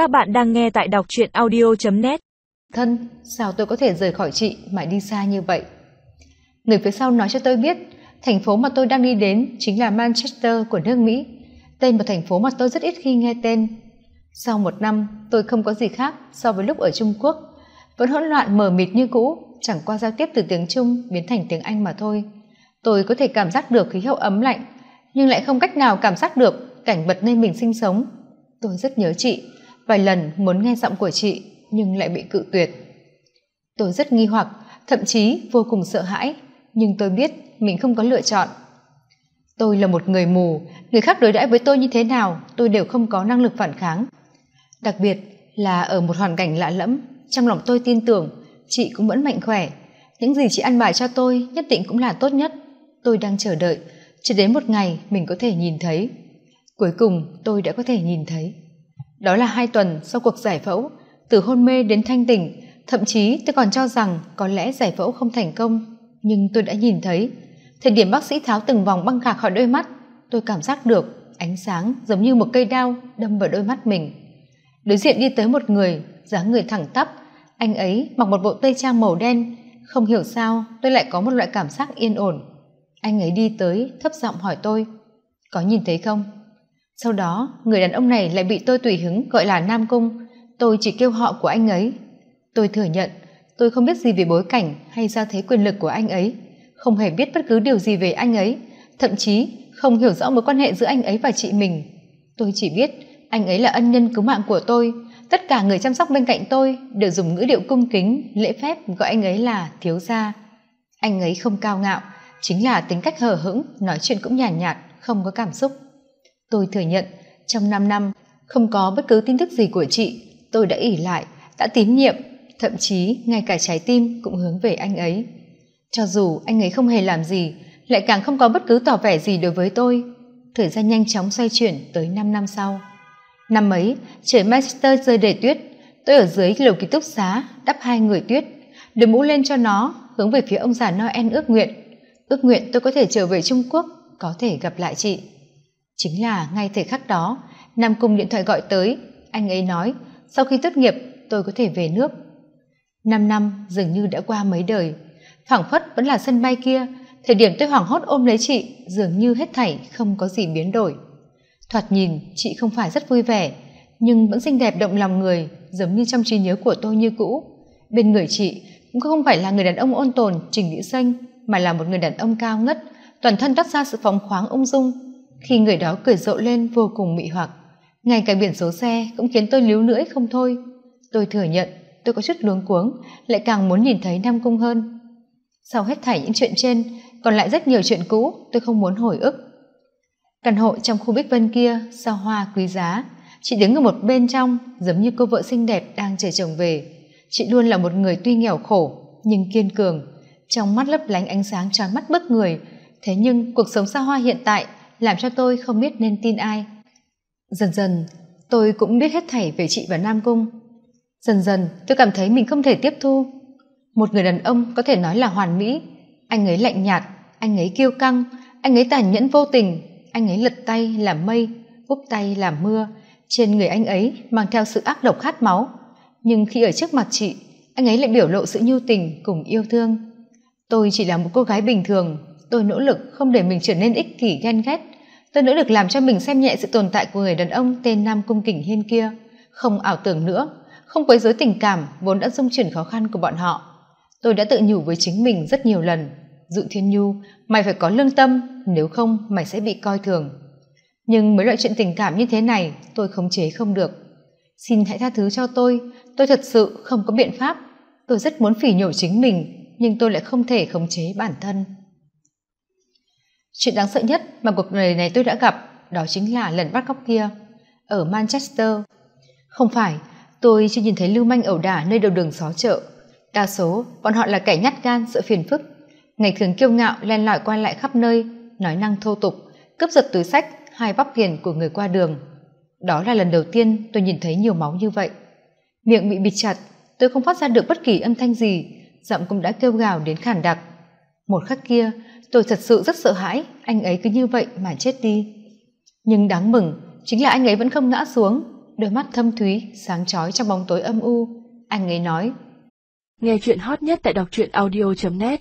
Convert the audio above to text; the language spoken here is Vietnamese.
Các bạn đang nghe tại đọc truyện audio.net Thân, sao tôi có thể rời khỏi chị mà đi xa như vậy? Người phía sau nói cho tôi biết, thành phố mà tôi đang đi đến chính là Manchester của nước Mỹ, tên một thành phố mà tôi rất ít khi nghe tên. Sau một năm, tôi không có gì khác so với lúc ở Trung Quốc, vẫn hỗn loạn mờ mịt như cũ, chẳng qua giao tiếp từ tiếng Trung biến thành tiếng Anh mà thôi. Tôi có thể cảm giác được khí hậu ấm lạnh, nhưng lại không cách nào cảm giác được cảnh vật nơi mình sinh sống. Tôi rất nhớ chị, vài lần muốn nghe giọng của chị, nhưng lại bị cự tuyệt. Tôi rất nghi hoặc, thậm chí vô cùng sợ hãi, nhưng tôi biết mình không có lựa chọn. Tôi là một người mù, người khác đối đãi với tôi như thế nào, tôi đều không có năng lực phản kháng. Đặc biệt là ở một hoàn cảnh lạ lẫm, trong lòng tôi tin tưởng chị cũng vẫn mạnh khỏe. Những gì chị ăn bài cho tôi nhất định cũng là tốt nhất. Tôi đang chờ đợi chỉ đến một ngày mình có thể nhìn thấy. Cuối cùng tôi đã có thể nhìn thấy đó là hai tuần sau cuộc giải phẫu. Từ hôn mê đến thanh tỉnh, thậm chí tôi còn cho rằng có lẽ giải phẫu không thành công. Nhưng tôi đã nhìn thấy, thời điểm bác sĩ tháo từng vòng băng gạc khỏi đôi mắt, tôi cảm giác được ánh sáng giống như một cây đao đâm vào đôi mắt mình. Đối diện đi tới một người, dáng người thẳng tắp, anh ấy mặc một bộ tây trang màu đen. Không hiểu sao, tôi lại có một loại cảm giác yên ổn. Anh ấy đi tới thấp giọng hỏi tôi, có nhìn thấy không? Sau đó người đàn ông này lại bị tôi tùy hứng gọi là nam cung. Tôi chỉ kêu họ của anh ấy. Tôi thừa nhận tôi không biết gì về bối cảnh hay gia thế quyền lực của anh ấy. Không hề biết bất cứ điều gì về anh ấy. Thậm chí không hiểu rõ mối quan hệ giữa anh ấy và chị mình. Tôi chỉ biết anh ấy là ân nhân cứu mạng của tôi. Tất cả người chăm sóc bên cạnh tôi đều dùng ngữ điệu cung kính lễ phép gọi anh ấy là thiếu gia. Anh ấy không cao ngạo chính là tính cách hờ hững nói chuyện cũng nhàn nhạt, nhạt không có cảm xúc tôi thừa nhận, trong năm năm, không có bất cứ tin tức gì của chị, tôi đã ỉ lại, đã tín nhiệm, thậm chí ngay cả trái tim cũng hướng về anh ấy. Cho dù anh ấy không hề làm gì, lại càng không có bất cứ tỏ vẻ gì đối với tôi. Thời gian nhanh chóng xoay chuyển tới năm năm sau. Năm ấy, trời manchester rơi đầy tuyết. Tôi ở dưới lầu ký túc xá, đắp hai người tuyết. Đưa mũ lên cho nó, hướng về phía ông già noel ước nguyện. Ước nguyện tôi có thể trở về trung quốc, có thể gặp lại chị chính là ngay thời khắc đó, nam cung điện thoại gọi tới, anh ấy nói, sau khi tốt nghiệp, tôi có thể về nước. Năm năm dường như đã qua mấy đời, phảng phất vẫn là sân bay kia, thời điểm tôi hoảng hốt ôm lấy chị dường như hết thảy không có gì biến đổi. Thoạt nhìn, chị không phải rất vui vẻ, nhưng vẫn xinh đẹp động lòng người, giống như trong trí nhớ của tôi như cũ. Bên người chị cũng không phải là người đàn ông ôn tồn, trình nghĩa xanh, mà là một người đàn ông cao ngất, toàn thân toát ra sự phóng khoáng ung dung khi người đó cười rộ lên vô cùng mị hoặc, ngay cả biển số xe cũng khiến tôi líu lưỡi không thôi. Tôi thừa nhận, tôi có chút luống cuống, lại càng muốn nhìn thấy nam cung hơn. Sau hết thảy những chuyện trên, còn lại rất nhiều chuyện cũ tôi không muốn hồi ức. Căn hộ trong khu bích vân kia sao hoa quý giá, chị đứng ở một bên trong giống như cô vợ xinh đẹp đang chờ chồng về. Chị luôn là một người tuy nghèo khổ, nhưng kiên cường, trong mắt lấp lánh ánh sáng tròn mắt bức người. Thế nhưng cuộc sống xa hoa hiện tại làm cho tôi không biết nên tin ai. Dần dần, tôi cũng biết hết thảy về chị và nam cung. Dần dần, tôi cảm thấy mình không thể tiếp thu. Một người đàn ông có thể nói là hoàn mỹ. Anh ấy lạnh nhạt, anh ấy kiêu căng, anh ấy tàn nhẫn vô tình, anh ấy lật tay làm mây, úp tay làm mưa. Trên người anh ấy mang theo sự ác độc khát máu. Nhưng khi ở trước mặt chị, anh ấy lại biểu lộ sự nhu tình cùng yêu thương. Tôi chỉ là một cô gái bình thường, tôi nỗ lực không để mình trở nên ích kỷ, ghen ghét tôi nỗ lực làm cho mình xem nhẹ sự tồn tại của người đàn ông tên nam cung kình hiên kia. Không ảo tưởng nữa. Không quấy rối tình cảm, vốn đã dung chuyển khó khăn của bọn họ. Tôi đã tự nhủ với chính mình rất nhiều lần. Dụ thiên nhu, mày phải có lương tâm, nếu không, mày sẽ bị coi thường. Nhưng mấy loại chuyện tình cảm như thế này, tôi khống chế không được. Xin hãy tha thứ cho tôi. Tôi thật sự không có biện pháp. Tôi rất muốn phỉ nhổ chính mình, nhưng tôi lại không thể khống chế bản thân chuyện đáng sợ nhất mà cuộc đời này tôi đã gặp đó chính là lần bắt cóc kia ở manchester. Không phải, tôi chưa nhìn thấy lưu manh ẩu đả nơi đầu đường xó chợ. Đa số bọn họ là kẻ nhát gan, sợ phiền phức. Ngày thường kiêu ngạo, len lỏi qua lại khắp nơi, nói năng thô tục, cướp giật túi sách, hai bắp tiền của người qua đường. Đó là lần đầu tiên tôi nhìn thấy nhiều máu như vậy. Miệng bị bịt chặt, tôi không phát ra được bất kỳ âm thanh gì, giọng cũng đã kêu gào đến khản đặc một khắc kia, tôi thật sự rất sợ hãi, anh ấy cứ như vậy mà chết đi. Nhưng đáng mừng, chính là anh ấy vẫn không ngã xuống. Đôi mắt thâm thúy, sáng chói trong bóng tối âm u. Anh ấy nói, nghe chuyện hot nhất tại đọc truyện audio net.